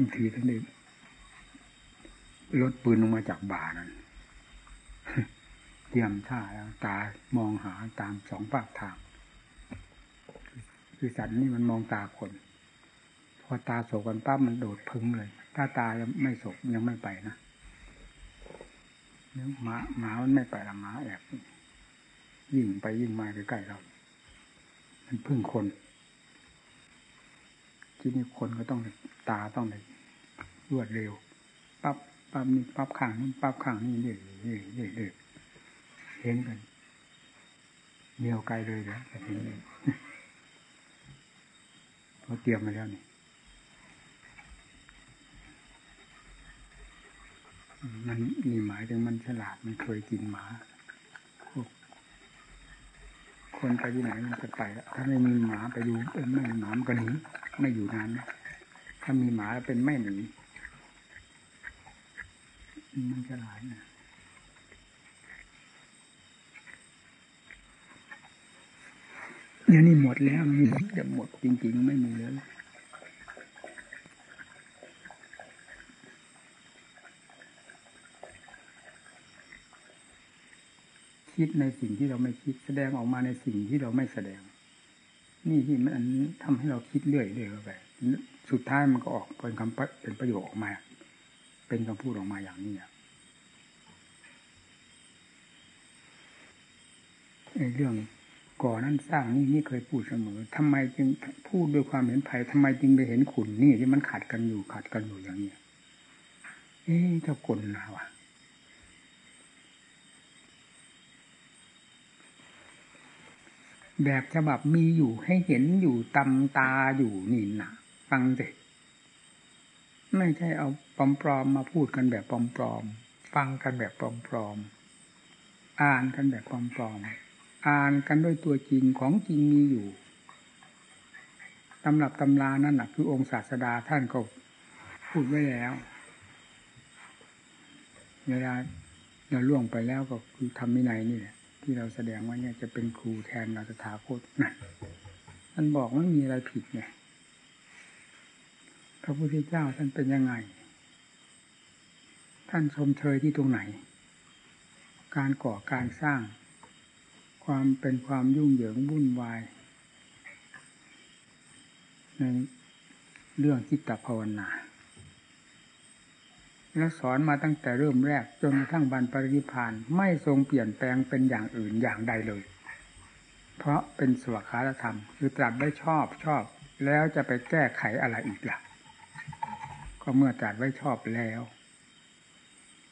บางทีท่านนี้รถปืนลงมาจากบ่านั้นเตรียมท่าแล้วตามองหาตามสองปากทาง คือสัตว์นี่มันมองตาคน พอตาโศกกันปั๊บมันโดดพึ่งเลย ถ้าตายังไม่โศกยังไม่ไปนะหมาหมามันไม่ไปละหมาแอบยิ่งไปยิ่งมาใกล้ๆเรา มันพึ่งคน ที่นี่คนก็ต้องตาต้องเลยรวดเร็วปั๊บปั๊บนี่ปั๊บข้างนี่ปั๊บข้างนี่เรื่อยเรื่อยเรื่อยเรื่อยเห็นกันเดียวไกลเลยนะแต่เห็นเลยเขาเตรียมมาแล้วนี่มันนี่หมายถึงมันฉลาดมันเคยกินหมา คนไปที่ไหนมันจะไปแล้วถ้าไม่มีหมาไปดูเออไม่มีหมามันก็หนีไม่อยู่นานนะถ้ามีหมาเป็นไม่หนีมันฉลาดนะเดี๋ยวนี้หมดแล้วมีจะหมดจริง ๆ ไม่มีแล้ว คิดในสิ่งที่เราไม่คิดแสดงออกมาในสิ่งที่เราไม่แสดง นี่ที่มันอันนี้ทำให้เราคิดเรื่อยเรื่อยไปสุดท้ายมันก็ออกเป็นคำเป็นประโยคออกมา เป็นคำพูดออกมาอย่างนี้ในเรื่องก่อนั้นสร้างนี่นี่เคยพูดเสมอทำไมจึงพูดด้วยความเห็นภัยทำไมจึงไปเห็นขุนนี่ที่มันขัดกันอยู่ขัดกันอยู่อย่างนี้เอ๊ะเจ้ากลนะวะ แบบฉบับมีอยู่ให้เห็นอยู่ตำตาอยู่นี่นะฟังสิไม่ใช่เอาปลอมๆมาพูดกันแบบปลอมๆฟังกันแบบปลอมๆอ่านกันแบบปลอมๆอ่านกันด้วยตัวจริงของจริงมีอยู่ตำรับตำรานั่นแหะคือองค์ศาสดาท่านก็พูดไว้แล้วเวลาเราล่วงไปแล้วก็คือทำมินัยนี่แหละ ที่เราแสดงว่าเนี่ยจะเป็นครูแทนเราสถาคตนะท่านบอกไม่มีอะไรผิดไงพระพุทธเจ้าท่านเป็นยังไง ท่านชมเชยที่ตรงไหน การก่อการสร้าง ความเป็นความยุ่งเหยิงวุ่นวายในเรื่องจิตภาวนา และสอนมาตั้งแต่เริ่มแรกจนกระทั่งบรรปรินิพานไม่ทรงเปลี่ยนแปลงเป็นอย่างอื่นอย่างใดเลย เพราะเป็นสวขาธรรม คือตรัสได้ชอบชอบ แล้วจะไปแก้ไขอะไรอีกล่ะ ก็เมื่อตรัสไว้ชอบแล้ว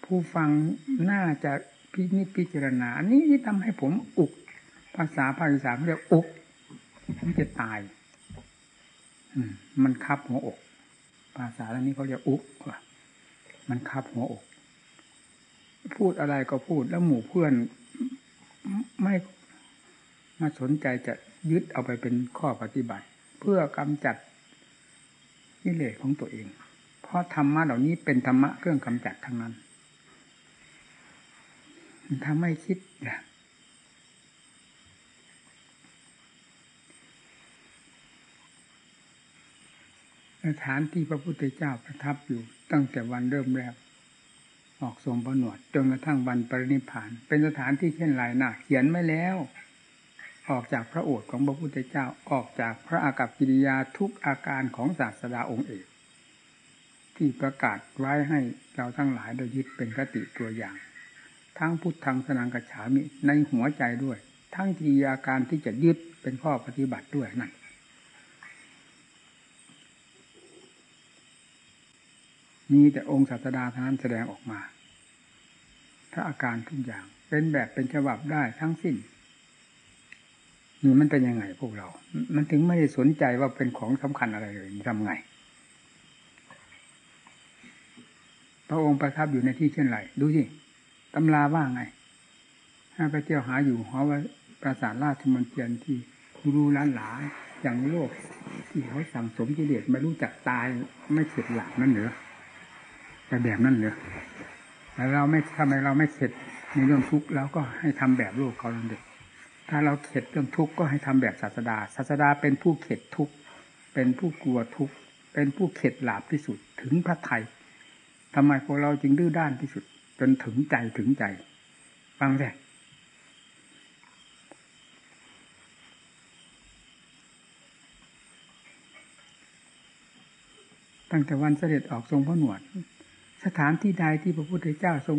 ผู้ฟังน่าจะพินิจพิจารณา อันนี้ที่ทำให้ผมอุก ภาษาภาคอีสาเรียกอุกมันจะตายมันคับหัวอก ภาษาอันนี้เขาเรียกอุก มันคับหัวอก พูดอะไรก็พูดแล้วหมู่เพื่อนไม่มาสนใจจะยึดเอาไปเป็นข้อปฏิบัติ เพื่อกำจัดนิเลศของตัวเอง เพราะธรรมะเหล่านี้เป็นธรรมะเครื่องกำจัดทั้งนั้นทำให้คิดนะสถานที่พระพุทธเจ้าประทับอยู่ ตั้งแต่วันเริ่มแรก ออกทรงประหนวดจนกระทั่งวันปรินิพาน เป็นสถานที่เช่นไรนะเขียนไม่แล้ว ออกจากพระโอษฐ์ของพระพุทธเจ้าออกจากพระอากัปกิริยาทุกอาการของศาสดาองค์เอกที่ประกาศไว้ให้เราทั้งหลายโดยยึดเป็นคติตัวอย่าง ทั้งพุทธังสนังกัจฉามิในหัวใจด้วย ทั้งกิริยาการที่จะยึดเป็นข้อปฏิบัติด้วยนั่น มีแต่องค์ศาสดาท่านแสดงออกมา ถ้าอาการทุกอย่าง เป็นแบบเป็นฉบับได้ทั้งสิ้นนี่มันเป็นยังไงพวกเรา มันถึงไม่ได้สนใจว่าเป็นของสำคัญอะไรเลยทำไง พระองค์ประทับอยู่ในที่เช่นไรดูสิตำราว่าไงถ้าไปเที่ยวหาอยู่หอว่าปราสาทราชมนเทียนที่รูล้านหลาอย่างโลก ที่เขาสั่งสมกิเลสไม่รู้จักตายไม่เสร็จหลักนั่นเหรอ แต่แบบนั้นเลยแต่เราไม่ทำไมเราไม่เข็ดในเรื่องทุกข์แล้วก็ให้ทำแบบโลกเขาเด็กถ้าเราเข็ดเรื่องทุกข์ก็ให้ทำแบบศาสดา ศาสดาเป็นผู้เข็ดทุกข์ เป็นผู้กลัวทุกข์ เป็นผู้เข็ดหลาบที่สุดถึงพระไทยทำไมพวกเราจึงดื้อด้านที่สุด จนถึงใจถึงใจ ฟังสิตั้งแต่วันเสด็จออกทรงพระหนวด สถานที่ใดที่พระพุทธเจ้าทรง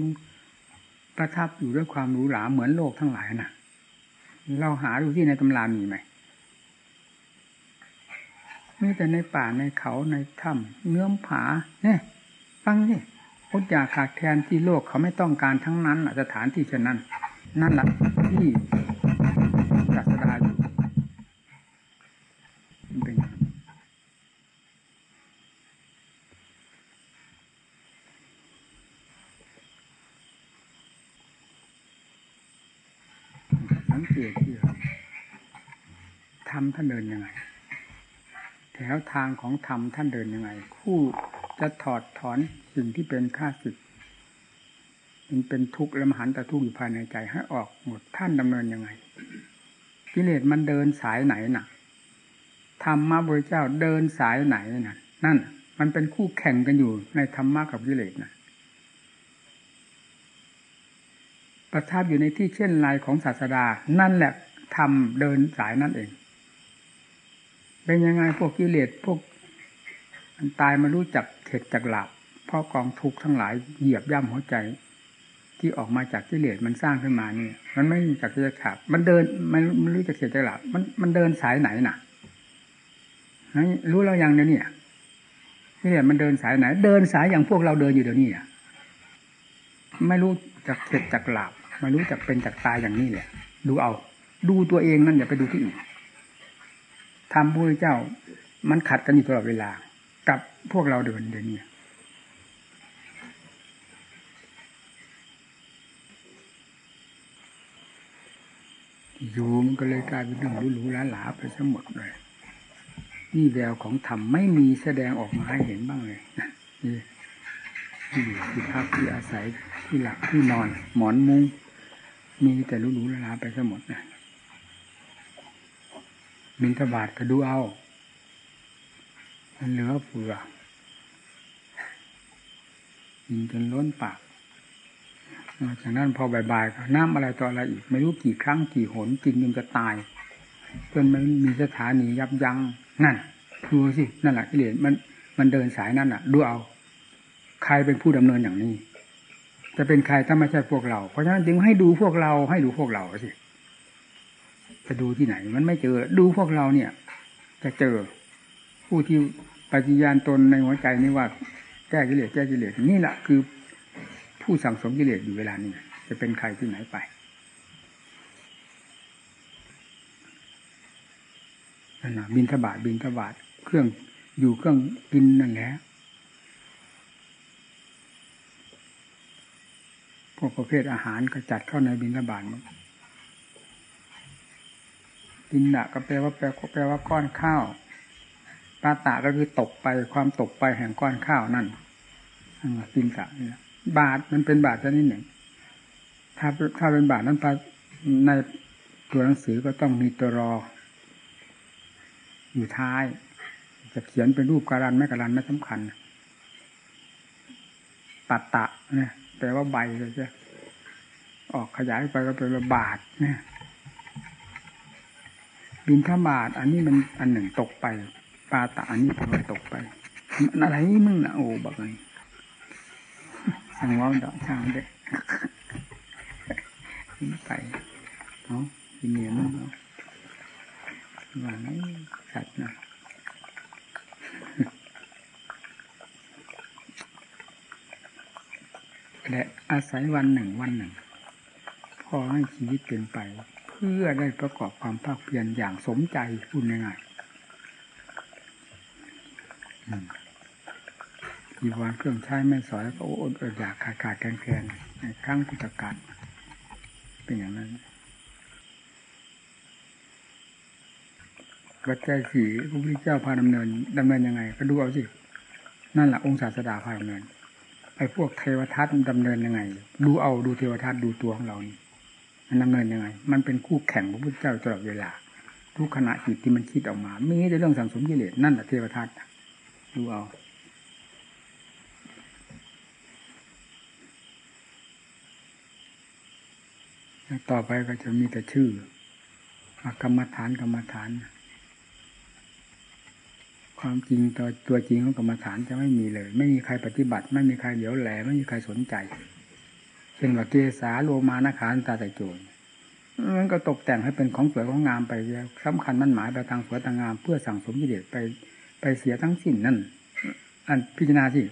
ประทับอยู่ด้วยความหรูหราเหมือนโลกทั้งหลายนะ่ะ เราหาดูที่ในตำรามีไหมมีแต่ในป่าในเขาในถ้ำเงื้อมผาเนี่ยฟังนี่อดอยากขาดแคลนที่โลกเขาไม่ต้องการทั้งนั้นสถานที่เช่นนั้น นั่นแหละที่ศาสดาอยู่เป็น สังเกตที่ทำท่านเดินยังไง แถวทางของธรรมท่านเดินยังไง คู่จะถอดถอนสิ่งที่เป็นข้าศึกมันเป็นทุกข์และมหันตทุกข์อยู่ภายในใจให้ออกหมดท่านดำเนินยังไง กิเลสมันเดินสายไหนน่ะธรรมะบริเจ้าเดินสายไหนน่ะ นั่น มันเป็นคู่แข่งกันอยู่ในธรรมะกับกิเลสน่ะ ประทับอยู่ในที่เช่นไรของศาสดา นั่นแหละทำเดินสายนั่นเอง เป็นยังไงพวกกิเลสพวกมันตายมารู้จักเข็ดจากหลับเพราะกองทุกข์ทั้งหลายเหยียบย่ำหัวใจ ที่ออกมาจากกิเลสมันสร้างขึ้นมานี่มันไม่มีจากจะขาดมันเดินมันไม่รู้จักเข็ดจากหลับมันมันเดินสายไหนน่ะรู้เรายังเดี๋ยวนี้กิเลสมันเดินสายไหน เดินสายอย่างพวกเราเดินอยู่เดี๋ยวนี้อะไม่รู้ จักเข็ดจากหลับไม่รู้จักเป็นจากตายอย่างนี้เลยดูเอา ดูตัวเองนั่นอย่าไปดูที่อื่นทำพระเจ้า มันขัดกันอยู่ตลอดเวลา กับพวกเราเดินเดี๋ยวนี้อยู่มันก็เลยกลายเป็นเรื่องหรูๆหลาๆไปซะหมดเลยนี่แววของธรรมไม่มีแสดงออกมาให้เห็นบ้างเลยนี่ ที่อยู่ที่พักที่อาศัยที่หลับที่นอน หมอนมุ้งมีแต่รูๆหลาไปซะหมดนะบินทบาทก็ดูเอามันเหลือเฟือกินจนล้นปากจากนั้นพอบ่ายๆก็น้ำอะไรต่ออะไรอีก ไม่รู้กี่ครั้งกี่หนกินจนจะตายจนมันมีสถานียับยั้งนั่นดูสินั่นแหละกิเลสมันมันเดินสายนั่นอะ ดูเอา ใครเป็นผู้ดำเนินอย่างนี้ จะเป็นใครถ้าไม่ใช่พวกเรา เพราะฉะนั้นจึงให้ดูพวกเราให้ดูพวกเราสิจะดูที่ไหน มันไม่เจอ ดูพวกเราเนี่ย จะเจอผู้ที่ปฏิญาณตนในหัวใจนี่ว่าแก้กิเลสแก้กิเลสนี่แหละคือ ผู้สั่งสมกิเลสอยู่เวลานี้จะเป็นใครที่ไหนไปนั่นนะบินทบาทบินทบาทเครื่องอยู่เครื่องกินนั่นแหละ พวกประเภทอาหารก็จัดเข้าในบินทบาทมั้งกินดะก็แปลว่าแปลแปลว่าก้อนข้าวปาตะก็คือตกไปความตกไปแห่งก้อนข้าวนั่นกินะเนี่ยบาทมันเป็นบาทชนิดหนึ่ง ถ้าถ้าเป็นบาทนั้นในตัวหนังสือก็ต้องมีตัวรอ อยู่ท้าย จะเขียนเป็นรูปการันไม่การันไม่สำคัญปัตตะเนี่ย แปลว่าใบเลยใช่ออกขยายไปก็เป็นระบาทเนี่ยบินทบาทอันนี้มันอันหนึ่งตกไปปาตะอันนี้มันตกไปมันอะไรมึงนะโอ้บอกเลยสังว่าดอกช่างเด็กไปเนาะกินเนียนเนาะว่าไงสัตว์นะ และอาศัยวันหนึ่งวันหนึ่ง พอให้ชีวิตเป็นไป เพื่อได้ประกอบความภาคเพียรอย่างสมใจพูดง่ายๆมีวันเครื่องใช้ไม่สอยก็อดอดอยากขาดขาดแคลนแคลนในครั้งกุตการเป็นอย่างนั้นปัจจสี่พระพุทธเจ้าพาดำเนินดำเนินยังไง ก็ดูเอาสิ นั่นแหละองค์ศาสดาพาดำเนิน ไอ้พวกเทวทัตดำเนินยังไง ดูเอาดูเทวทัตดูตัวของเรานี่มันดำเนินยังไง มันเป็นคู่แข่งพระพุทธเจ้าตลอดเวลา ทุกขณะจิตที่มันคิดออกมามีแต่เรื่องสังสมกิเลสนั่นแหละเทวทัตดูเอาต่อไปก็จะมีแต่ชื่อกรรมฐานกรรมฐาน ความจริงตัวตัวจริงของกรรมฐานจะไม่มีเลย ไม่มีใครปฏิบัติ ไม่มีใครเหลียวแหลไม่มีใครสนใจ เช่นว่าเกสาโลมานาคานตาใส่โจรมันก็ตกแต่งให้เป็นของสวยของงามไปสำคัญมันหมายไปทางสวยทางงาม เพื่อสั่งสมกิเลสไปไปเสียทั้งสิ้นนั่น อันพิจารณาที่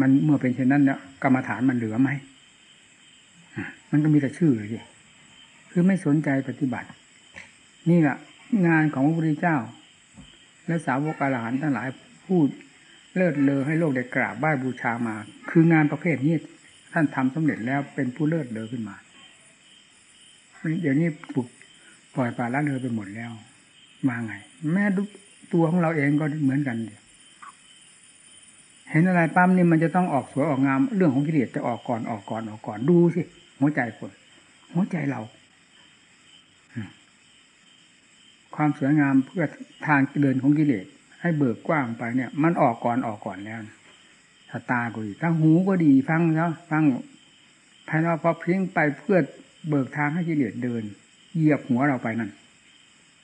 มันเมื่อเป็นเช่นนั้นแล้วกรรมฐานมันเหลือไหมมันก็มีแต่ชื่อเลยคือไม่สนใจปฏิบัติ นี่แหละ งานของพระพุทธเจ้า และสาวกอรหันต์ทั้งหลายพูดเลิศเลอให้โลกได้กราบไหว้บูชามา คืองานประเภทนี้ท่านทำสำเร็จแล้วเป็นผู้เลิศเลอขึ้นมา เดี๋ยวนี้ปลุกปล่อยปลาละเลยไปหมดแล้ว มาไง แม้ตัวของเราเองก็เหมือนกันเห็นอะไรปั๊มนี่มันจะต้องออกสวยออกงาม เรื่องของกิเลสจะออกก่อนออกก่อนออกก่อนดูสิหัวใจคนหัวใจเรา ความสวยงามเพื่อทางเดินของกิเลสให้เบิกกว้างไปเนี่ย มันออกก่อนออกก่อนแล้วถ้าตาก็ดีทั้งหูก็ดีฟังแล้วฟังภายนอกพอเพียงไปเพื่อเบิกทางให้กิเลสเดิน เหยียบหัวเราไปนั่น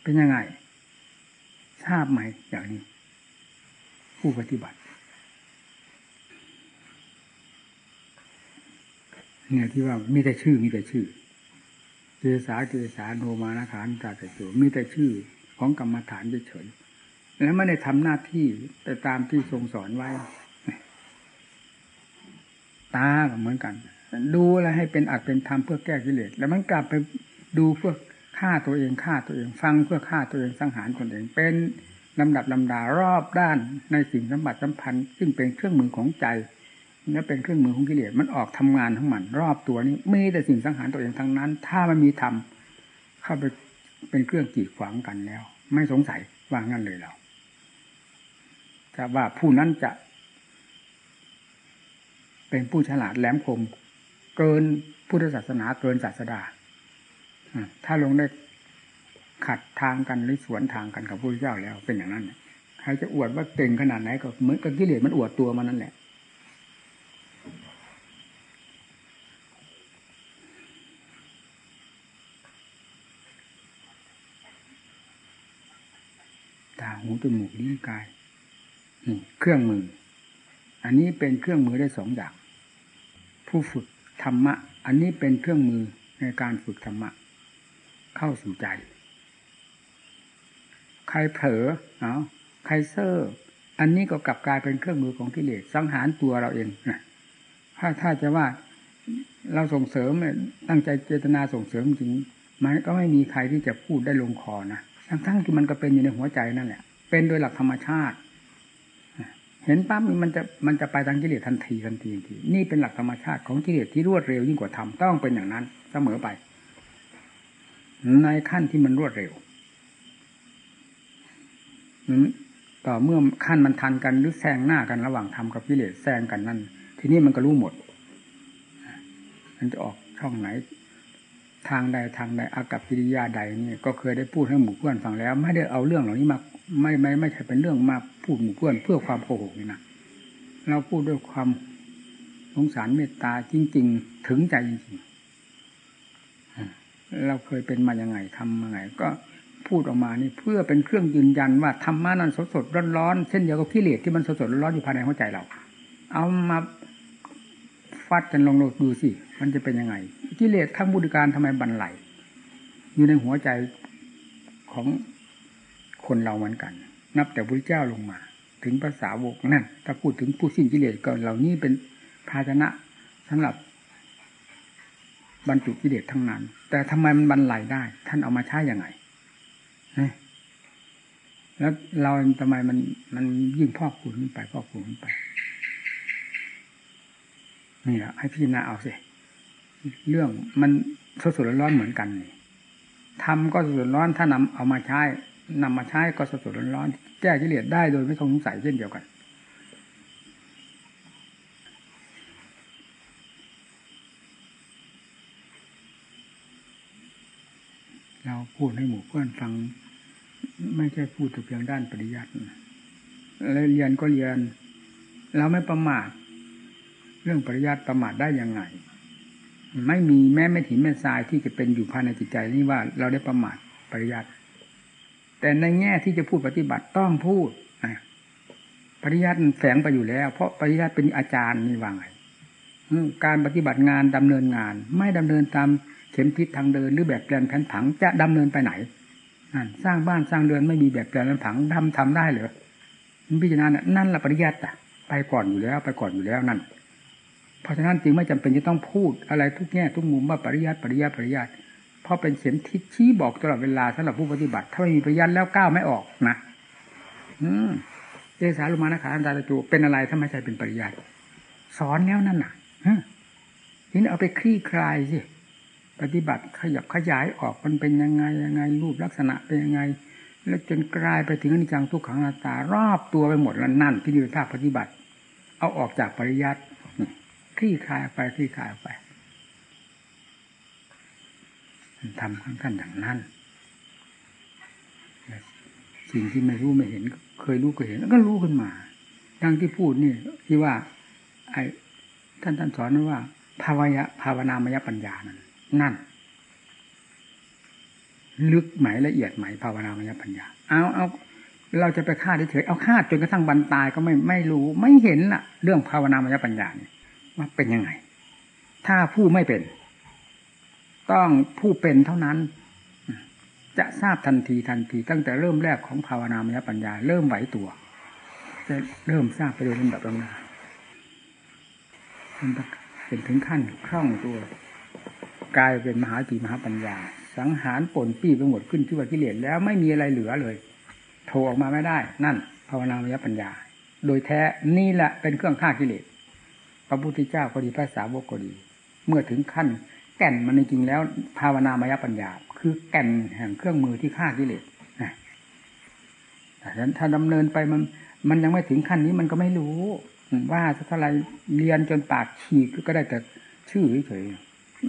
เป็นยังไง ทราบไหมอย่างนี้ ผู้ปฏิบัติเนี่ยที่ว่ามีแต่ชื่อมีแต่ชื่อ เกสาเกสาโนมานาคานตาแต่โจมีแต่ชื่อของกรรมฐานเฉยๆแล้วไม่ได้ทำหน้าที่ไปตามที่ทรงสอนไว้ ตาก็เหมือนกัน ดูอะไรให้เป็นอัดเป็นธรรมเพื่อแก้กิเลสแล้วมันกลับไปดูเพื่อฆ่าตัวเองฆ่าตัวเองฟังเพื่อฆ่าตัวเองสังหารตนเองเป็นลำดับลำดารอบด้านในสิ่งสัมบัติสัมพันธ์ ซึ่งเป็นเครื่องมือของใจ นี่เป็นเครื่องมือของกิเลสมันออกทำงานทั้งมัน รอบตัวนี้มีแต่สิ่งสังหารตัวเองทั้งนั้น ถ้ามันมีธรรมเข้าไปเป็นเครื่องกีดขวางกันแล้ว ไม่สงสัยว่างั้นเลยเราจะว่าผู้นั้นจะ เป็นผู้ฉลาดแหลมคม เกินพุทธศาสนาเกินศาสดาถ้าลงได้ขัดทางกันหรือสวนทางกันกับพระเจ้าแล้วเป็นอย่างนั้นใครจะอวดว่าเก่งขนาดไหนก็เหมือนกับกิเลสมันอวดตัวมันนั่นแหละ ตาหูจมูกลิ้นกายนี่เครื่องมือ อันนี้เป็นเครื่องมือได้สองอย่าง ผู้ฝึกธรรมะ อันนี้เป็นเครื่องมือในการฝึกธรรมะ เข้าสู่ใจ ใครเผลอเอาใครเซ่ออันนี้ก็กลับกลายเป็นเครื่องมือของกิเลสสังหารตัวเราเองนะถ้าถ้าจะว่าเราส่งเสริมตั้งใจเจตนาส่งเสริมจริงมันก็ไม่มีใครที่จะพูดได้ลงคอนะ ทั้งทั้งที่มันก็เป็นอยู่ในหัวใจนั่นแหละ เป็นโดยหลักธรรมชาติ เห็นปั๊บมันจะมันจะไปทางกิเลสทันทีทันทีทันที นี่เป็นหลักธรรมชาติของกิเลสที่รวดเร็วยิ่งกว่าธรรมต้องเป็นอย่างนั้นเสมอไป ในขั้นที่มันรวดเร็วต่อเมื่อขั้นมันทันกันหรือแซงหน้ากันระหว่างธรรมกับกิเลสแซงกันนั่นทีนี้มันก็รู้หมด มันจะออกช่องไหน ทางใดทางใดอากับกิริยาใดนี่ก็เคยได้พูดให้หมู่เพื่อนฟังแล้ว ไม่ได้เอาเรื่องเหล่านี้มาไม่ไม่ไม่ใช่เป็นเรื่องมาพูดหมู่เพื่อนเพื่อความโกหกนี่นะเราพูดด้วยความสงสารเมตตาจริง ๆ ถึงใจจริงๆเราเคยเป็นมาอย่างไงทำมาไง ก็พูดออกมานี่เพื่อเป็นเครื่องยืนยันว่าธรรมะนั้นสดสดร้อนๆเช่นเดียวกับกิเลสที่มันสดสดร้อนๆอยู่ภายในหัวใจเรา เอามา ฟัดกันลองดูสิ มันจะเป็นยังไงกิเลสทั้งบุญการทำไมบันไหลอยู่ในหัวใจของคนเราเหมือนกัน นับแต่พระเจ้าลงมา ถึงภาษาวกนั่นถ้าพูดถึงผู้สิ้นกิเลสก็เหล่านี้เป็นภาชนะสำหรับบรรจุกิเลสทั้งนั้น แต่ทำไมมันบรรลัยได้ ท่านเอามาใช้อย่างไงแล้วเราทำไมมันมันยิ่งพอกขุนไปพอกขุนไป นี่แหละให้พิจารณาเอาสิ เรื่องมันสดสดร้อนเหมือนกันนี่ทำก็สดสดร้อนถ้านำเอามาใช้นำมาใช้ก็สดสดร้อนแก้กิเลสได้โดยไม่ต้องสงสัยเช่นเดียวกันเราพูดให้หมู่เพื่อนฟัง ไม่ใช่พูดแต่เพียงด้านปริยัติเรียนก็เรียน เราไม่ประมาท เรื่องปริยัติประมาทได้ยังไง ไม่มีแม้ไม่ถินแม่ทรายที่จะเป็นอยู่ภายในจิตใจนี่ว่าเราได้ประมาทปริยัติ แต่ในแง่ที่จะพูดปฏิบัติต้องพูดปริยัติแฝงไปอยู่แล้ว เพราะปริยัติเป็นอาจารย์นี่ว่าไงการปฏิบัติงานดำเนินงาน ไม่ดำเนินตามเข็มทิศทางเดินหรือแบบแปลนแผนผังจะดำเนินไปไหนสร้างบ้านสร้างเรือนไม่มีแบบแปลนแผนผังทำทำได้หรือพิจารณานั่นแหละปริยัติไปก่อนอยู่แล้ว ไปก่อนอยู่แล้วนั่น เพราะฉะนั้นจึงไม่จำเป็นจะต้องพูดอะไรทุกแง่ทุกมุมว่าปริยัติปริยัติปริยัติเพราะเป็นเข็มทิศชี้บอกตลอดเวลาสำหรับผู้ปฏิบัติ ถ้าไม่มีปริยัติแล้วก้าวไม่ออกนะอืมเจสาลุมานะขาอันตาตะจูเป็นอะไรถ้าไม่ใช่เป็นปริยัติสอนแล้วนั่นน่ะทีนี้เอาไปคลี่คลายสิปฏิบัติขยับขยายออกมันเป็นยังไงยังไงรูปลักษณะเป็นยังไง แล้วจนกลายไปถึงอนิจจังทุกขังนาตารอบตัวไปหมดแล้วนั่นที่ยืนภาคปฏิบัติ เอาออกจากปริยัติ คลี่คลายไปคลี่คลายไปทำขั้นขั้นอย่างนั้นสิ่งที่ไม่รู้ไม่เห็น เคยรู้ก็เห็น แล้วก็รู้ขึ้นมาดังที่พูดนี่ที่ว่า ไอ้ท่านท่านสอนนว่า ภาวยะภาวนามยปัญญานั้นนั่น ลึกไหมละเอียดไหมภาวนามยปัญญา เอาเอาเราจะไปคาดเฉยเอาคาดจนกระทั่งบรรตายก็ไม่ไม่รู้ ไม่เห็นละเรื่องภาวนามยปัญญาเนี่ ว่าเป็นยังไง ถ้าผู้ไม่เป็น ต้องผู้เป็นเท่านั้น จะทราบทันทีทันทีตั้งแต่เริ่มแรกของภาวนามยปัญญา เริ่มไหวตัว จะเริ่มทราบไปโดยลำดับลำดับเป็นถึงขั้นคล่องตัวกลายเป็นมหาตีมหาปัญญา สังหารปนปี้ไปหมดขึ้นที่ว่ากิเลสแล้วไม่มีอะไรเหลือเลยโทรออกมาไม่ได้ นั่น ภาวนามยปัญญา โดยแท้นี่แหละเป็นเครื่องฆ่ากิเลส พระพุทธเจ้าก็ดีพระสาวกก็ดี เมื่อถึงขั้น แก่นมันจริงแล้ว ภาวนามยปัญญา คือแก่นแห่งเครื่องมือที่ฆ่ากิเลสแต่ฉะนั้นถ้าดำเนินไปมัน มันยังไม่ถึงขั้นนี้มันก็ไม่รู้ ว่าเท่าไรเรียนจนปากฉีกก็ได้แต่ชื่อเฉย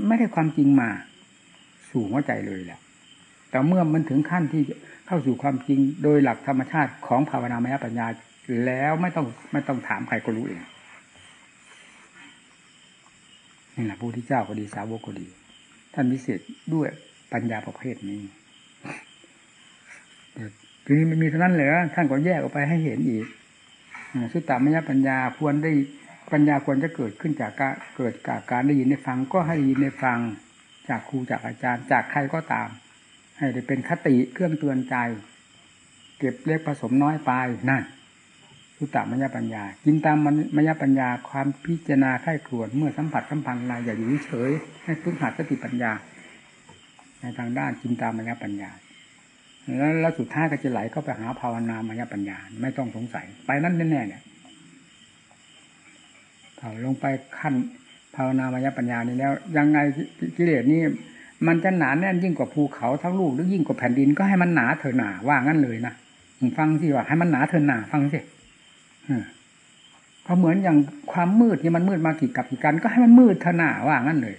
ไม่ได้ความจริงมาสู่หัวใจเลยแหละแต่เมื่อมันถึงขั้นที่เข้าสู่ความจริงโดยหลักธรรมชาติของภาวนามยปัญญาแล้วไม่ต้องไม่ต้องถามใครก็รู้เอง นี่แหละพระพุทธเจ้าก็ดีสาวกก็ดี ท่านพิเศษด้วยปัญญาประเภทนี้ทีนี้มันมีเท่านั้นเหรอท่านก็แยกออกไปให้เห็นอีกสุตตามยปัญญาควรได้ปัญญาควรจะเกิดขึ้นจากการเกิดจากการได้ยินได้ฟัง ก็ให้ได้ยินได้ฟังจากครูจากอาจารย์ จากใครก็ตาม ให้ได้เป็นคติเครื่องเตือนใจ เก็บเล็กผสมน้อยไปนั่น สุตตามยปัญญา กินตามมยปัญญาความพิจารณาไข้ครวญเมื่อสัมผัสสัมพันธ์อะไรอย่าอยู่เฉยให้พึ่งหัดสติปัญญา ในทางด้านกินตามมยปัญญา แล้วแล้วสุดท้ายก็จะไหลก็ไปหาภาวนามยปัญญา ไม่ต้องสงสัย ไปนั่นแน่ๆเนี่ยลงไปขั้นภาวนามยปัญญานี้แล้ว ยังไงกิเลสนี่มันจะหนาแน่นยิ่งกว่าภูเขาทั้งลูกหรือยิ่งกว่าแผ่นดินก็ให้มันหนาเถอะหนาว่างั้นเลยนะฟังสิว่าให้มันหนาเถอะหนาฟังสิ พราะเหมือนอย่างความมืดที่มันมืดมากี่กับกี่กันก็ให้มันมืดเถอะหนาว่างั้นเลย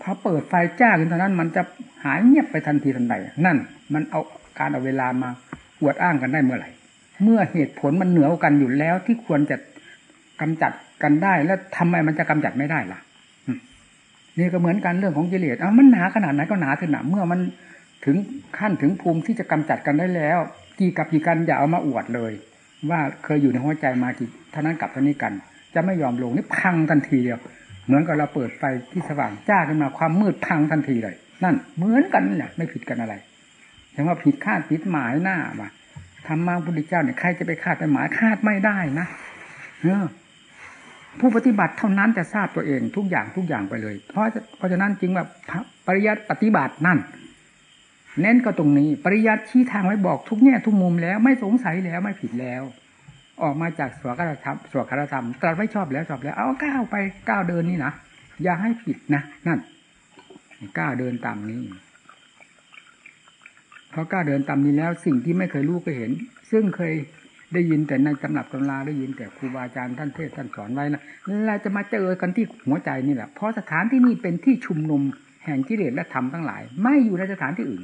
พอเปิดไฟจ้าขึ้นเท่านั้น มันจะหายเงียบไปทันทีทันใดนั่น มันเอาการเอาเวลามาอวดอ้างกันได้เมื่อไหร่ เมื่อเหตุผลมันเหนือกันอยู่แล้วที่ควรจะกำจัดกันได้ แล้วทำไมมันจะกำจัดไม่ได้ล่ะนี่ก็เหมือนกันเรื่องของกิเลสเอามันหนาขนาดไหนก็หนาถึงหนาเมื่อมันถึงขั้นถึงภูมิที่จะกำจัดกันได้แล้ว กี่กับกี่กันอย่าเอามาอวดเลย ว่าเคยอยู่ในหัวใจมากี่เท่านั้นกับเท่านี้กัน จะไม่ยอมลงนี่พังทันทีเดียว เหมือนกับเราเปิดไฟที่สว่างจ้าขึ้นมาความมืดพังทันทีเลย นั่น เหมือนกันแหละไม่ผิดกันอะไรแต่ว่าผิดคาดผิดหมายหน้าว่าธรรมาพุทธเจ้าเนี่ยใครจะไปคาดไปหมายคาดไม่ได้นะเออผู้ปฏิบัติเท่านั้นจะทราบตัวเองทุกอย่างทุกอย่างไปเลย เพราะเพราะฉะนั้นจริงว่าปริยัติปฏิบัตินั่น เน้นก็ตรงนี้ ปริยัติชี้ทางไว้บอกทุกแง่ทุกมุมแล้วไม่สงสัยแล้วไม่ผิดแล้ว ออกมาจากสวดคารธรรมสวคารธรรมตรัสไม่ชอบแล้วชอบแล้ว เอาก้าวไปก้าวเดินนี่นะอย่าให้ผิดนะนั่นก้าวเดินตามนี้พอก้าวเดินตามนี้แล้ว สิ่งที่ไม่เคยรู้ก็เห็น ซึ่งเคยได้ยินแต่ในตำหนับตำราได้ยินแต่ครูบาอาจารย์ท่านเทศท่านสอนไว้นะเราจะมาเจอกันที่หัวใจนี่แหละเพราะสถานที่นี่เป็นที่ชุมนุม แห่งกิเลสและธรรมทั้งหลาย ไม่อยู่ในสถานที่อื่น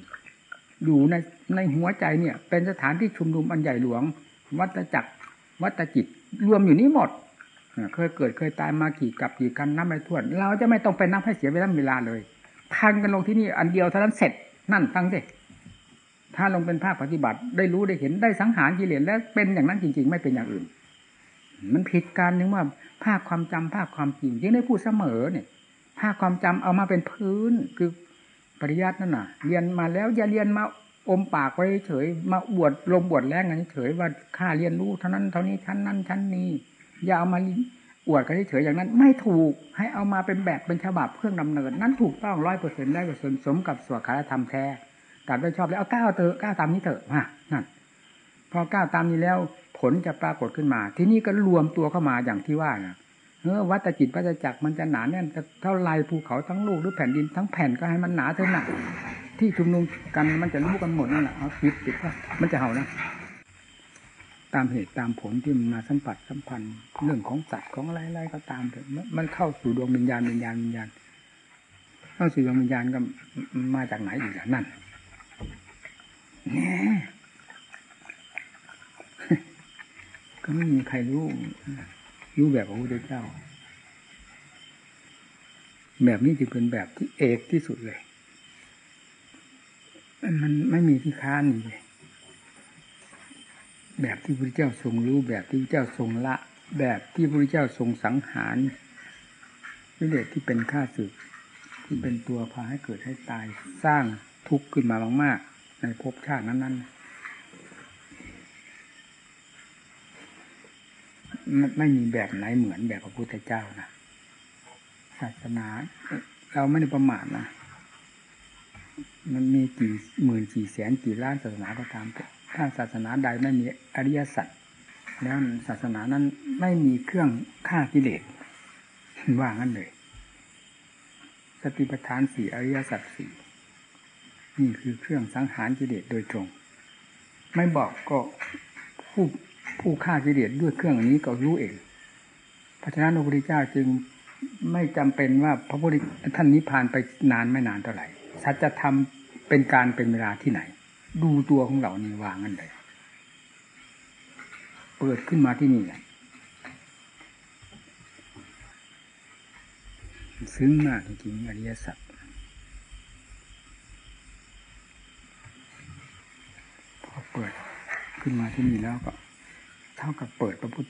อยู่ในในหัวใจเนี่ย เป็นสถานที่ชุมนุมอันใหญ่หลวง วัตจักร วัตจิต รวมอยู่นี้หมดเคยเกิดเคยตายมากี่กับกี่กันนับไม่ถ้วน เราจะไม่ต้องไปนับให้เสียเวลาเวลาเลยทันกันลงที่นี่อันเดียวเท่านั้นเสร็จนั่นฟังสิถ้าลงเป็นภาคปฏิบัติ ได้รู้ได้เห็นได้สังหารกิเลสแล้วเป็นอย่างนั้นจริง ๆ ไม่เป็นอย่างอื่น มันผิดการนึกว่าภาคความจำภาคความจริงยังได้พูดเสมอเนี่ย ภาคความจำเอามาเป็นพื้นคือปริยัตินั่นน่ะ เรียนมาแล้วอย่าเรียนมาอมปากไว้เฉยมาบวดลมบวดแรงกันเฉยว่าข้าเรียนรู้เท่านั้นเท่านี้ชั้นนั้นชั้นนี้อย่าเอามาอวดกันเฉยอย่างนั้น ไม่ถูกให้เอามาเป็นแบบเป็นฉบับเครื่องดำเนิน นั้นถูกต้องร้อยเปอร์เซ็นต์ได้เปอร์เซ็นต์สมกับสวดคาธรรมแท้ตัดไปชอบแล้วเอาก้าวเถอะก้าวตามนี้เถอะฮะนั่นพอก้าวตามนี้แล้วผลจะปรากฏขึ้นมา ที่นี่ก็รวมตัวเข้ามาอย่างที่ว่านะ เออวัตจิตวัตจักรมันจะหนาแน่นเท่าไรภูเขาทั้งลูกหรือแผ่นดินทั้งแผ่นก็ให้มันหนาเท่านั้นที่ชุมนุมกันมันจะรู้กันหมดนั่นแหละเอาปิดปิดมันจะเห่านะตามเหตุตามผลที่มันมาสัมผัสสัมพันธ์เรื่องของสัตว์ของอะไรๆก็ตามเถอะมันเข้าสู่ดวงวิญญาณวิญญาณวิญญาณเข้าสู่ดวงวิญญาณก็มาจากไหนอีกล่ะนั่นแน่ก็ไม่มีใครรู้ รู้แบบของพระพุทธเจ้า แบบนี้จึงเป็นแบบที่เอกที่สุดเลย มันไม่มีที่ค้านเลยแบบที่พระเจ้าทรงรู้แบบที่พระเจ้าทรงละ แบบที่พระเจ้าทรงสังหารวิเลศที่เป็นข้าศึก ที่เป็นตัวพาให้เกิดให้ตายสร้างทุกข์ขึ้นมามาก ๆ ในภพชาตินั้นๆ ไม่มีแบบไหนเหมือนแบบพระพุทธเจ้านะศาสนาเราไม่ได้ประมาทนะมันมีกี่หมื่นกี่แสนกี่ล้านศาสนาก็ตามถ้าศาสนาใดไม่มีอริยสัจแล้วศาสนานั้นไม่มีเครื่องฆ่ากิเลสว่างั้นเลย สติปัฏฐานสี่อริยสัจสี่นี่คือเครื่องสังหารกิเลสโดยตรง ไม่บอกก็ผู้ ผู้ฆ่ากิเลสด้วยเครื่องนี้ก็รู้เอง เพราะฉะนั้นพระพุทธเจ้าจึงไม่จำเป็นว่าพระพุทธท่านนิพพานไปนานไม่นานเท่าไหร่สัจธรรมเป็นการเป็นเวลาที่ไหน ดูตัวของเรานี่วางกันเลยเปิดขึ้นมาที่นี่แหละซึ้งมากจริงๆอริยสัจพอเปิดขึ้นมาที่นี่แล้วก็ เท่ากับเปิดพระพุทธ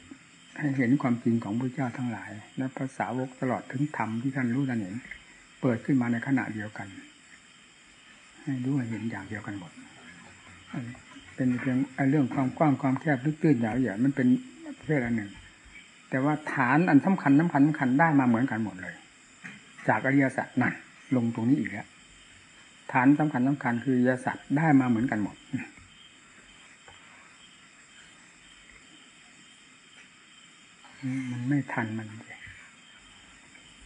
ให้เห็นความจริงของพระเจ้าทั้งหลาย และภาษาวกตลอดถึงธรรมที่ท่านรู้ท่านเห็นเปิดขึ้นมาในขณะเดียวกัน ให้รู้เห็นอย่างเดียวกันหมดเป็นเพียงเรื่องความกว้างความแคบลึกตื้นยาวใหญ่มันเป็นประเภทอันหนึ่ง แต่ว่าฐานอันสำคัญสาคัญสำคัญได้มาเหมือนกันหมดเลย จากอริยสัจนั่นลงตรงนี้อีกแล้วฐานสำคัญสำคัญคืออริยสัจได้มาเหมือนกันหมด มันไม่ทันมันเลย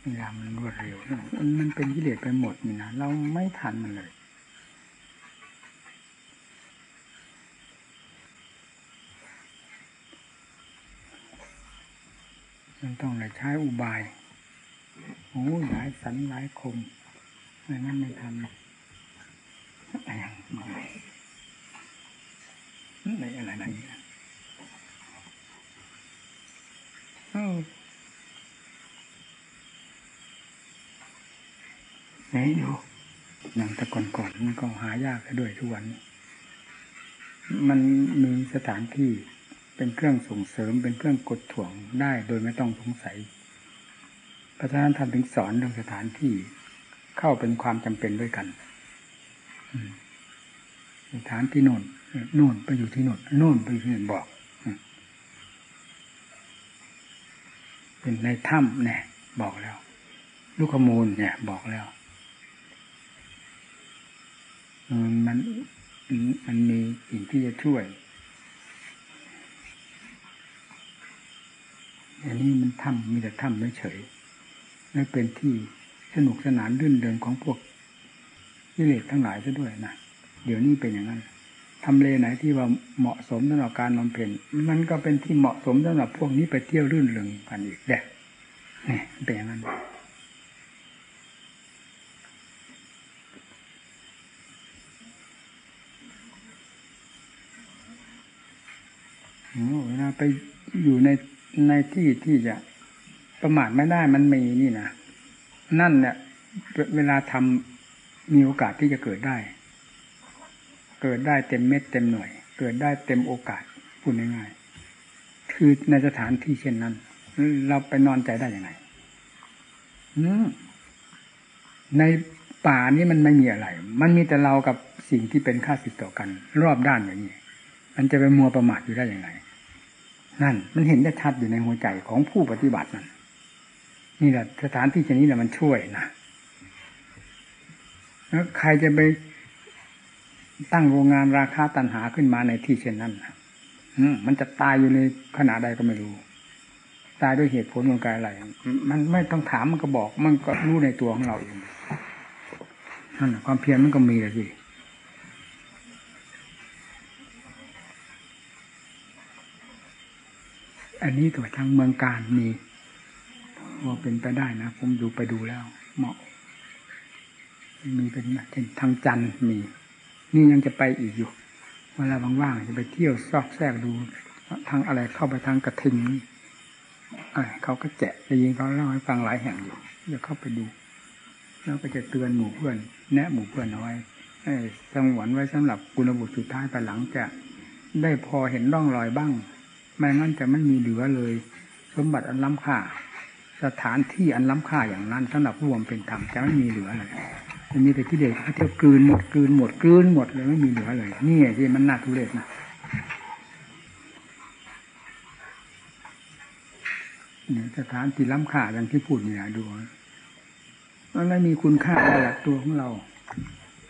เวลามันรวดเร็วมันเป็นกิเลสไปหมดนี่นะเราไม่ทันมันเลยมันต้องเลยใช้อุบายโอ้หลายสันหลายคมไม่งั้นไม่ทำอะไรอะไรอะไรอะ ไรเออไหนดูหนังตะก่อนก่อนมันก็หายากด้วยทุกวัน มันมีสถานที่เป็นเครื่องส่งเสริมเป็นเครื่องกดถ่วงได้โดยไม่ต้องสงสัยพระท่านทำถึงสอนเรื่องสถานที่เข้าเป็นความจำเป็นด้วยกันสถานที่โน่นโน่นไปอยู่ที่โน่นโน่นไปอยู่ที่นี่บอก เป็นในถ้ำเนี่ย บอกแล้ว ลูกขมูลเนี่ย บอกแล้วมันมันมีสิ่งที่จะช่วยอันนี้มันถ้ำมีแต่ถ้ำไม่เฉยไม่เป็นที่สนุกสนานรื่นเริงของพวกวิเลศทั้งหลายซะด้วยนะเดี๋ยวนี้เป็นอย่างนั้น ทำเลไหนที่ว่าเหมาะสมสำหรับการบำเพ็ญมันก็เป็นที่เหมาะสมสำหรับพวกนี้ไปเที่ยวรื่นเริงกันอีกแหละนี่เป็นอย่างนั้นเวลาไปอยู่ในในที่ที่จะประมาทไม่ได้มันมีนี่นะนั่นเนี่ยเวลาทำมีโอกาสที่จะเกิดได้ เกิดได้เต็มเม็ดเต็มหน่วย เกิดได้เต็มโอกาสพูดง่ายๆคือในสถานที่เช่นนั้น เราไปนอนใจได้ยังไงในป่านี้มันไม่มีอะไร มันมีแต่เรากับสิ่งที่เป็นค่าสิทต่อกัน รอบด้านอย่างนี้ มันจะไปมัวประมาทอยู่ได้ยังไง นั่น มันเห็นได้ชัดอยู่ในหัวใจของผู้ปฏิบัตินั่น นี่แหละสถานที่เช่นนี้แหละมันช่วยนะแล้วใครจะไป ตั้งโรงงานราคาตันหาขึ้นมาในที่เช่นนั้นมันจะตายอยู่ในขณะใดก็ไม่รู้ ตายด้วยเหตุผลของกายอะไร มันไม่ต้องถามมันก็บอก มันก็รู้ในตัวของเราเองนั่นความเพียรมันก็มีเลยสิอันนี้ตัวทางเมืองการมีว่าเป็นไปได้นะ ผมดูไปดูแล้ว เหมาะ มีเป็นเช่นทางจันมี นี่ยังจะไปอีกอยู่เวลาว่างๆจะไปเที่ยวซอกแซกดูทางอะไรเข้าไปทางกระทิงเขาก็แจะได้ยินเขาเล่าให้ฟังหลายแห่งอยู่จะเข้าไปดู แล้วก็จะเตือนหมู่เพื่อน แนะหมู่เพื่อนเอาไว้สงวนไว้สำหรับกุลบุตรสุดท้ายไปหลังจะได้พอเห็นร่องรอยบ้าง ไม่งั้นจะไม่มีเหลือเลย สมบัติอันล้ำค่า สถานที่อันล้ำค่าอย่างนั้นสำหรับรวมเป็นธรรมจะไม่มีเหลือเลย จะมีแต่ที่เด็กเขาเที่ยวกลืนหมดกลืนหมดกลืนหมดเลยไม่มีเหลือเลยนี่ที่มันน่าทุเรศนะเนี่ยสถานที่ล้ำค่าอย่างที่พูดเนี่ยดูมันไม่มีคุณค่าอะไรตัวของเรา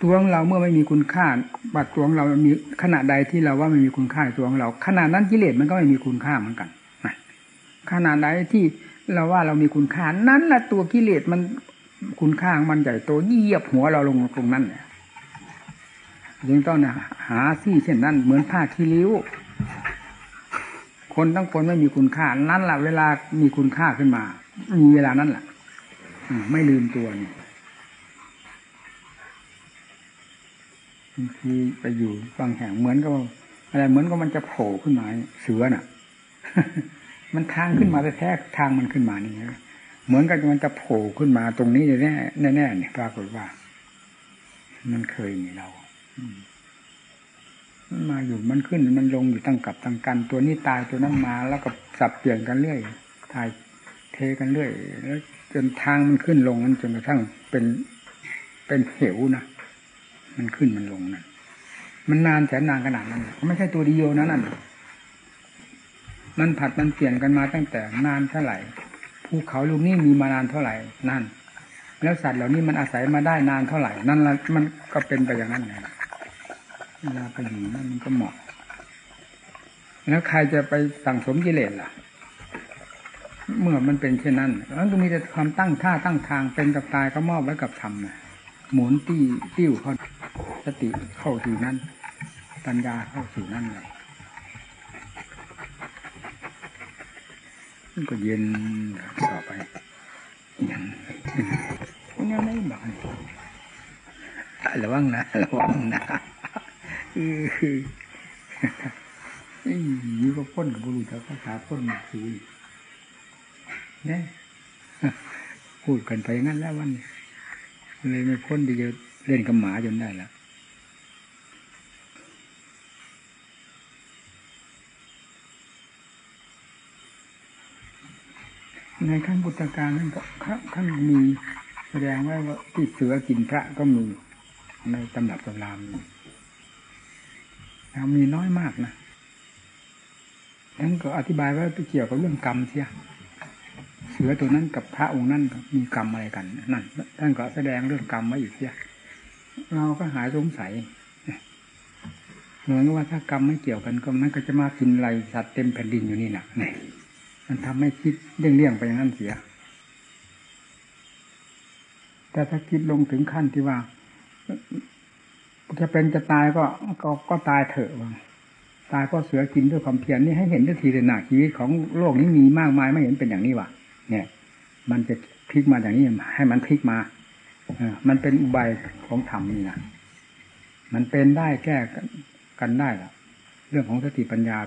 ตัวของเราเมื่อไม่มีคุณค่าบัตรตัวของเรามีขณะใดที่เราว่าไม่มีคุณค่าตัวของเราขณะนั้นกิเลสมันก็ไม่มีคุณค่าเหมือนกันขณะใดที่เราว่าเรามีคุณค่านั้นแหละตัวกิเลสมัน คุณค่าของมันใหญ่โตเยียบหัวเราลงตรงนั้นเนี่ยยังต้องนะหาซี่เช่นนั้น เหมือนผ้าคีริ้ว คนทั้งคนไม่มีคุณค่า นั้นแหละเวลามีคุณค่าขึ้นมา มีเวลานั้นแหละไม่ลืมตัวนี่บางทีไปอยู่บางแห่งเหมือนกับอะไรเหมือนกับมันจะโผล่ขึ้นมาเสือน่ะ มันทางขึ้นมาแท้ทางมันขึ้นมานี่ เหมือนกับมันจะโผล่ขึ้นมาตรงนี้แน่แน่แน่เนี่ยปรากฏว่า มันเคยมีเรามันมาอยู่มันขึ้นมันลงอยู่ตั้งกับตั้งกัน ตัวนี้ตายตัวนั้นมาแล้วก็สับเปลี่ยนกันเรื่อยถ่ายเทกันเรื่อยแล้วจนทางมันขึ้นลงนั้นจนกระทั่งเป็นเป็นเหวนะมันขึ้นมันลงนั่นมันนานแสนนานขนาดนั้นไม่ใช่ตัวเดียวนะนั่นมันผัดมันเปลี่ยนกันมาตั้งแต่นานเท่าไหร่ ภูเขาลูกนี้มีมานานเท่าไหร่นั่น แล้วสัตว์เหล่านี้มันอาศัยมาได้นานเท่าไหร่ นั่นละมันก็เป็นไปอย่างนั้นไงเวลาไปอยู่นั่นมันก็เหมาะ แล้วใครจะไปสั่งสมกิเลสล่ะ เมื่อมันเป็นเช่นนั้นแล้วก็มีแต่ความตั้งท่าตั้งทางเป็นกับตายก็มอบไว้กับธรรมนะหมุนตี้ติ้วเข้าสติเข้าสู่นั้นปัญญาเข้าสู่นั่นเลย ก็เย็นต่อไปยังยังไม่บอกระวังนะระวังนะคือนี่ก็พ่นกับบุรุษแล้วภาษาพ่นคือเนี่ยพูดกันไปงั้นแล้ววัน เลยไม่พ้นที่จะเล่นกับหมาจนได้แล้ว ในขั้นพุทธการนั้นก็ขั้นมีแสดงไว้ว่าที่เสือกินพระก็มีในตำรับตำรามมีน้อยมากนะนั้นก็อธิบายว่าเกี่ยวกับเรื่องกรรมเสียเสือตัวนั้นกับพระองค์นั้นมีกรรมอะไรกันนั่นท่านก็แสดงเรื่องกรรมไว้อีกเสียเราก็หายสงสัยเหมือนว่าถ้ากรรมไม่เกี่ยวกันก็นั้นก็จะมากินไรสัตว์เต็มแผ่นดินอยู่นี่นะนี่ มันทำให้คิดเลี่ยงๆไปอย่างนั้นเสีย แต่ถ้าคิดลงถึงขั้นที่ว่าจะเป็นจะตายก็ก็ก็ตายเถอะว่าตายก็เสือกินด้วยความเพียรนี่ให้เห็นทันทีเลยหนักชีวิตของโลกนี้มีมากมายไม่เห็นเป็นอย่างนี้ว่ะ เนี่ย มันจะพลิกมาอย่างนี้ให้มันพลิกมาเออมันเป็นอุบายของธรรมนี่นะมันเป็นได้แก้กันได้ละเรื่องของสติปัญญา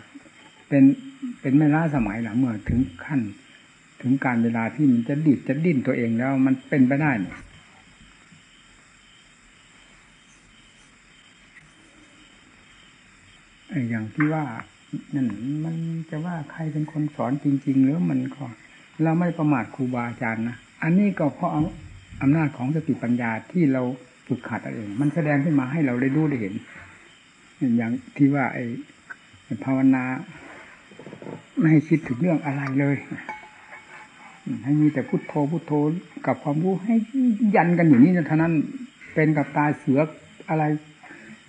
เป็นเป็นไม่ล้าสมัยหรอเมื่อถึงขั้น ถึงการเวลาที่มันจะดิดจะดิ้นตัวเองแล้ว มันเป็นไปได้เนี่ยอย่างที่ว่านั่นมันจะว่าใครเป็นคนสอนจริง ๆ หรือมันก็เราไม่ประมาทครูบาอาจารย์นะอันนี้ก็เพราะอำนาจของสติปัญญาที่เราฝึกขัดเอง มันแสดงขึ้นมาให้เราได้รู้ได้เห็น อย่างที่ว่าไอ้ภาวนา ไม่ให้คิดถึงเรื่องอะไรเลยให้มีแต่พุโทโธพุโทโธกับความรู้ให้ยันกันอยู่นี่เท่านั้นเป็นกับตาเสืออะไร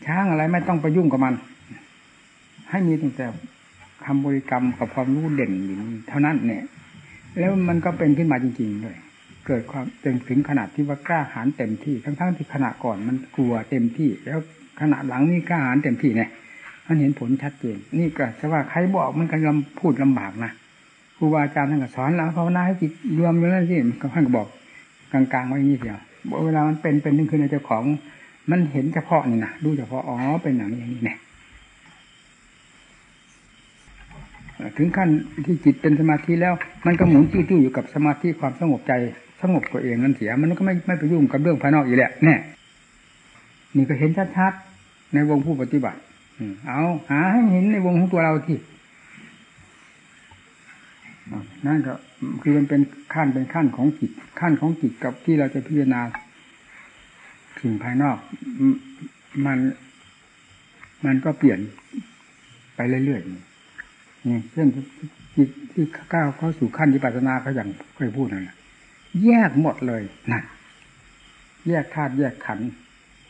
ช้างอะไรไม่ต้องไปยุ่งกับมัน ให้มีตั้งแต่คำบริกรรมกับความรู้เด่นอยู่นี้เท่านั้นเนี่ย แล้วมันก็เป็นขึ้นมาจริงๆเลยเกิดความจนถึงขนาดที่ว่ากล้าหาญเต็มที่ทั้งๆทที่ขณะก่อนมันกลัวเต็มที่ แล้วขณะหลังนี่กล้าหาญเต็มที่เนี่ย มันเห็นผลชัดเจนนี่ก็จะว่าใครบอกมันก็ลำพูดลำบากนะครูบาอาจารย์ท่านก็สอนแล้วภาวนาให้จิตรวมอยู่นั่นสิก็ท่านก็บอกกลางๆไว้นี่เดียวบอกเวลามันเป็นเป็นนึงคือในเจ้าของ มันเห็นเฉพาะนี่นะดูเฉพาะอ๋อเป็นอย่างนี้อย่างนี้เนี่ยถึงขั้นที่จิตเป็นสมาธิแล้ว มันก็หมุนติ้วๆอยู่กับสมาธิความสงบใจสงบตัวเองนั่นเสีย มันก็ไม่ไม่ไปยุ่งกับเรื่องภายนอกอีกแหละแน่นี่ก็เห็นชัดๆในวงผู้ปฏิบัติ เอาหาให้เห็นในวงของตัวเราที่นั่นก็คือมันเป็นขั้นเป็นขั้นของจิต ขั้นของจิตกับที่เราจะพิจารณาถึงภายนอก มันมันก็เปลี่ยนไปเรื่อยๆนี่เช่นจิตที่ก้าวเข้าสู่ขั้นวิปัสสนาเขาอย่างเคยพูดนั่นแหะแยกหมดเลยนั่นแยกธาตุแยกขันธ์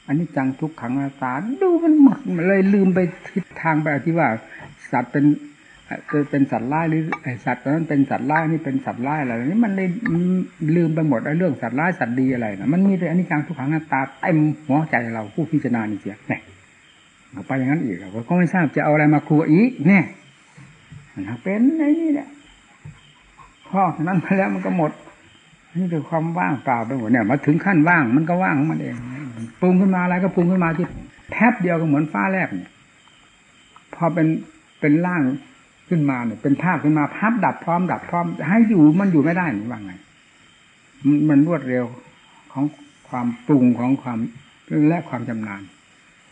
อันนี้จังทุกขังอาตาดูมันหมดเลยลืมไปทิศทางไปที่ว่า สัตว์เป็นเป็นสัตว์ร้ายหรือสัตว์นั้นเป็นสัตว์ร้ายนี่เป็นสัตว์ร้ายอะไรนี่มันเลยลืมไปหมดไอ้เรื่องสัตว์ร้ายสัตว์ดีอะไรนะมันมีแต่อันนี้จังทุกขังอาตาเต็มหัวใจเราผู้พิจารณานี่เสียเนี่ยไปอย่างนั้นอีกเราก็ไม่ทราบจะเอาอะไรมาครัวอีกเนี่ยมันเป็นไอ้นี่แหละพ่อนั้นไปแล้วมันก็หมด นี่คือความว่างเปล่าไปหมดเนี่ยมาถึงขั้นว่างมันก็ว่างของมันเองปรุงขึ้นมาอะไรก็ปรุงขึ้นมาที่แทบเดียวก็เหมือนฟ้าแลบเนี่ยพอเป็นเป็นร่างขึ้นมาเนี่ยเป็นภาพขึ้นมาภาพดับพร้อมดับพร้อม ให้อยู่มันอยู่ไม่ได้หรือว่าไง มันรวดเร็วของความปรุงของความและความจำนาน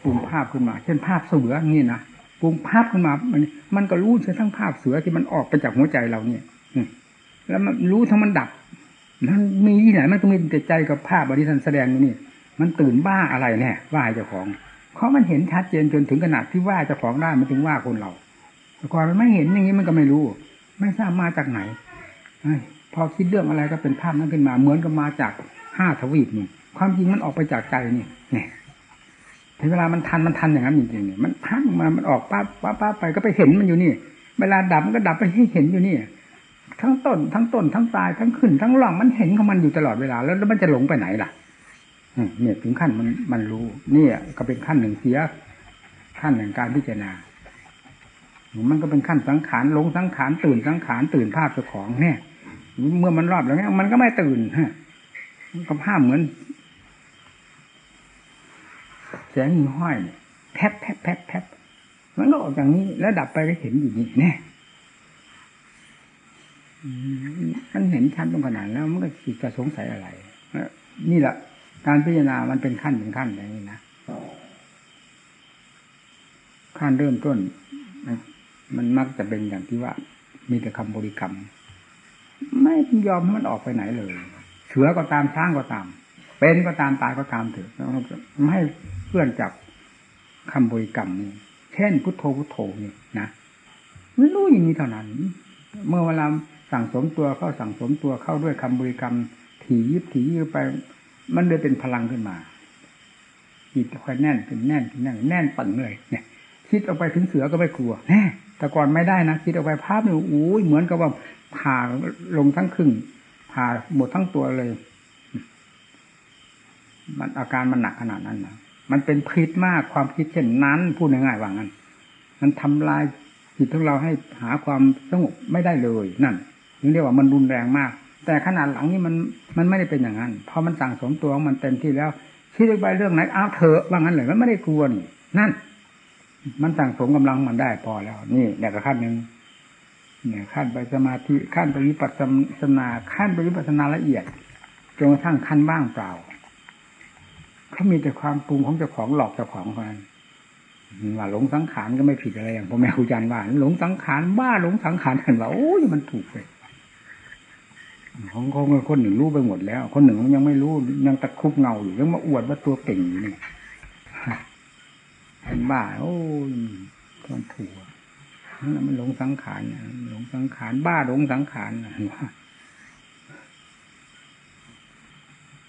ปรุงภาพขึ้นมา เช่นภาพเสือนี่นะปรุงภาพขึ้นมามันมันก็รู้เช่นทั้งภาพเสือที่มันออกไปจากหัวใจเราเนี่ยแล้วมันรู้ทั้งมันดับ มันมีที่ไหนมันก็มีแต่ใจกับภาพที่ท่านแสดงนี่ มันตื่นบ้าอะไรแน่ว่าเจ้าของเพราะมันเห็นชัดเจนจนถึงขนาดที่ว่าเจ้าของได้มันถึงว่าคนเราแต่ก่อนมันไม่เห็นอย่างนี้มันก็ไม่รู้ ไม่ทราบมาจากไหนพอคิดเรื่องอะไรก็เป็นภาพนั้นขึ้นมา เหมือนกับมาจากห้าทวีปนี่ความจริงมันออกไปจากใจนี่เนี่ยถึงเวลามันทันมันทันอย่างนั้นจริงๆเนี่ยมันทันมามันออกป้าป้าป้าไปก็ไปเห็นมันอยู่นี่ เวลาดับมันก็ดับไปให้เห็นอยู่นี่ ทั้งต้น ทั้งต้นทั้งตายทั้งขึ้น ทั้งล่องมันเห็นของมันอยู่ตลอดเวลา แล้วมันจะหลงไปไหนล่ะเนี่ยถึงขั้นมันมันรู้นี่ก็เป็นขั้นหนึ่งเสีย ขั้นหนึ่งการพิจารณา มันก็เป็นขั้นสังขารหลงสังขารตื่นสังขารตื่นภาพเจ้าของเนี่ยเมื่อมันรอบแล้วเนี่ยมันก็ไม่ตื่นฮะก็ภาพเหมือนแสงหิ่งห้อยแพบแพบแพบแพบมันก็ออกอย่างนี้ แล้วดับไปก็เห็นอยู่นี่แน่มั นเห็นตรงขนาดแล้วมันก็จิตจะสงสัยอะไรนี่แหละการพิจารณามันเป็นขั้นเป็นขั้นอย่างนี้นะขั้นเริ่มต้นมันมักจะเป็นอย่างที่ว่า มีแต่คำบริกรรม ไม่ยอมให้มันออกไปไหนเลย เสือก็ตามช้างก็ตาม เป็นก็ตามตายก็ตามเถอะไม่ให้เพื่อนจับคำบริกรรมนี่เช่นพุทโธพุทโธนี่นะไม่รู้อย่างนี้เท่านั้น เมื่อเวลา สั่งสมตัวเข้าสั่งสมตัวเข้าด้วยคำบริกรรม ถี่ยิบถี่ยิบไป มันเลยเป็นพลังขึ้นมาจิตค่อยแน่นขึ้นแน่นขึ้นแน่นแน่นปั่นเลยเนี่ยคิดออกไปถึงเสือก็ไม่กลัวแน่แต่ก่อนไม่ได้นะคิดออกไปภาพนี่โอ้ยเหมือนกับว่าผ่าลงทั้งครึ่งผ่าหมดทั้งตัวเลย มันอาการมันหนักขนาดนั้นนะมันเป็นพิษมากความคิดเช่นนั้นพูดง่ายๆว่างั้น มันทำลายจิตของเราให้หาความสงบไม่ได้เลยนั่น เรียกว่ามันรุนแรงมาก แต่ขนาดหลังนี้มันมันไม่ได้เป็นอย่างนั้นพอมันสั่งสมตัวของมันเต็มที่แล้วคิดไปเรื่องไหนอ้าวเถอะว่างั้นเลยมันไม่ได้กลัวนี่นั่น มันสั่งสมกำลังมันได้พอแล้ว นี่แนี่ยก็ขั้นหนึ่งเนี่ยขั้นไปสมาธิขั้นไปวิปัสสนาขั้นไปวิปัสสนาละเอียดจนกระทั่งขั้นบ้างเปล่าเขามีแต่ความปรุงของเจ้าของหลอกเจ้าของเท่านั้นว่าหลงสังขารก็ไม่ผิดอะไรอย่างพ่อแม่ครูอาจารย์ว่าหลงสังขารบ้าหลงสังขารเห็นว่าโอ้ยมันถูกเลย ของของคนหนึ่งรู้ไปหมดแล้ว คนหนึ่งยังไม่รู้ยังตะคุบเงาอยู่ยังมาอวดว่าตัวเก่งอยู่นี่เป็นบ้าโอ้ยมันถูกนั่นมันหลงสังขารหลงสังขารบ้าหลงสังขารว่า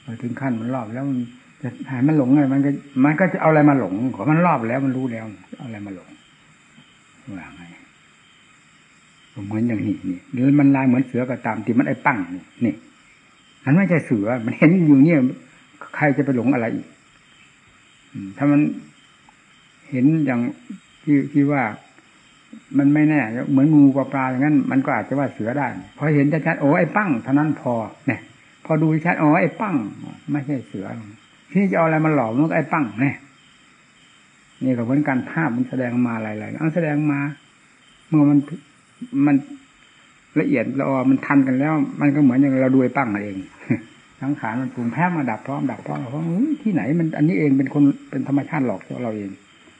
ไปถึงขั้นมันรอบแล้วมันจะหายมันหลงไงมันก็ มันก็จะเอาอะไรมาหลงขอมันรอบแล้วมันรู้แล้ว เอาอะไรมาหลงว่าไง เหมือนอย่างนี้นี่หรือมันลายเหมือนเสือก็ตามที่มันไอ้ปั้งนี่นี่มันไม่ใช่เสือ มันเห็นอยู่เนี่ยใครจะไปหลงอะไรอีกถ้ามันเห็นอย่างที่ที่ว่า มันไม่แน่เหมือนงูปลาปลาอย่างนั้น มันก็อาจจะว่าเสือได้พอเห็นชัดๆโอ้ไอ้ปั้งเท่านั้นพอเนี่ย พอดูชัดอ๋อไอ้ปั้งไม่ใช่เสือที่จะเอาอะไรมาหลอกมันก็ไอ้ปั้งเนี่ยนี่ก็เหมือนการภาพมันแสดงมาอะไรๆเอาแสดงมา เมื่อมัน มันละเอียดละออมันทันกันแล้ว มันก็เหมือนอย่างเราดูไอ้ปั้งเองสังขารมันปรุงแพ้มาดับพร้อมดับพร้อมเพราะที่ไหนมันอันนี้เองเป็นคนเป็นธรรมชาติหลอกเราเอง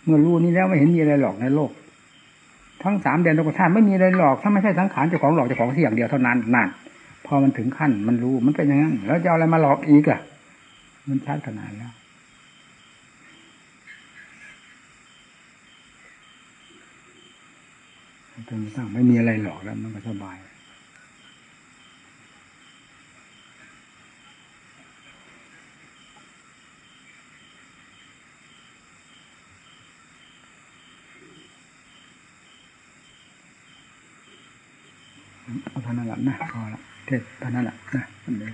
เมื่อรู้นี้แล้วไม่เห็นมีอะไรหลอกในโลก ทั้งสามเดือนโลกธาตุไม่มีอะไรหลอกถ้าไม่ใช่สังขารเจ้าของหลอกเจ้าของเสียอย่างเดียวเท่านั้นนั่นพอมันถึงขั้นมันรู้มันเป็นอย่างนั้นแล้วจะเอาอะไรมาหลอกอีกอะ มันชัดขนาดแล้ว จนตั้งไม่มีอะไรหลอกแล้วมันก็สบาย เอาเท่านั้นแหละนะพอละเทศเท่านั้นแหละนะอันนี้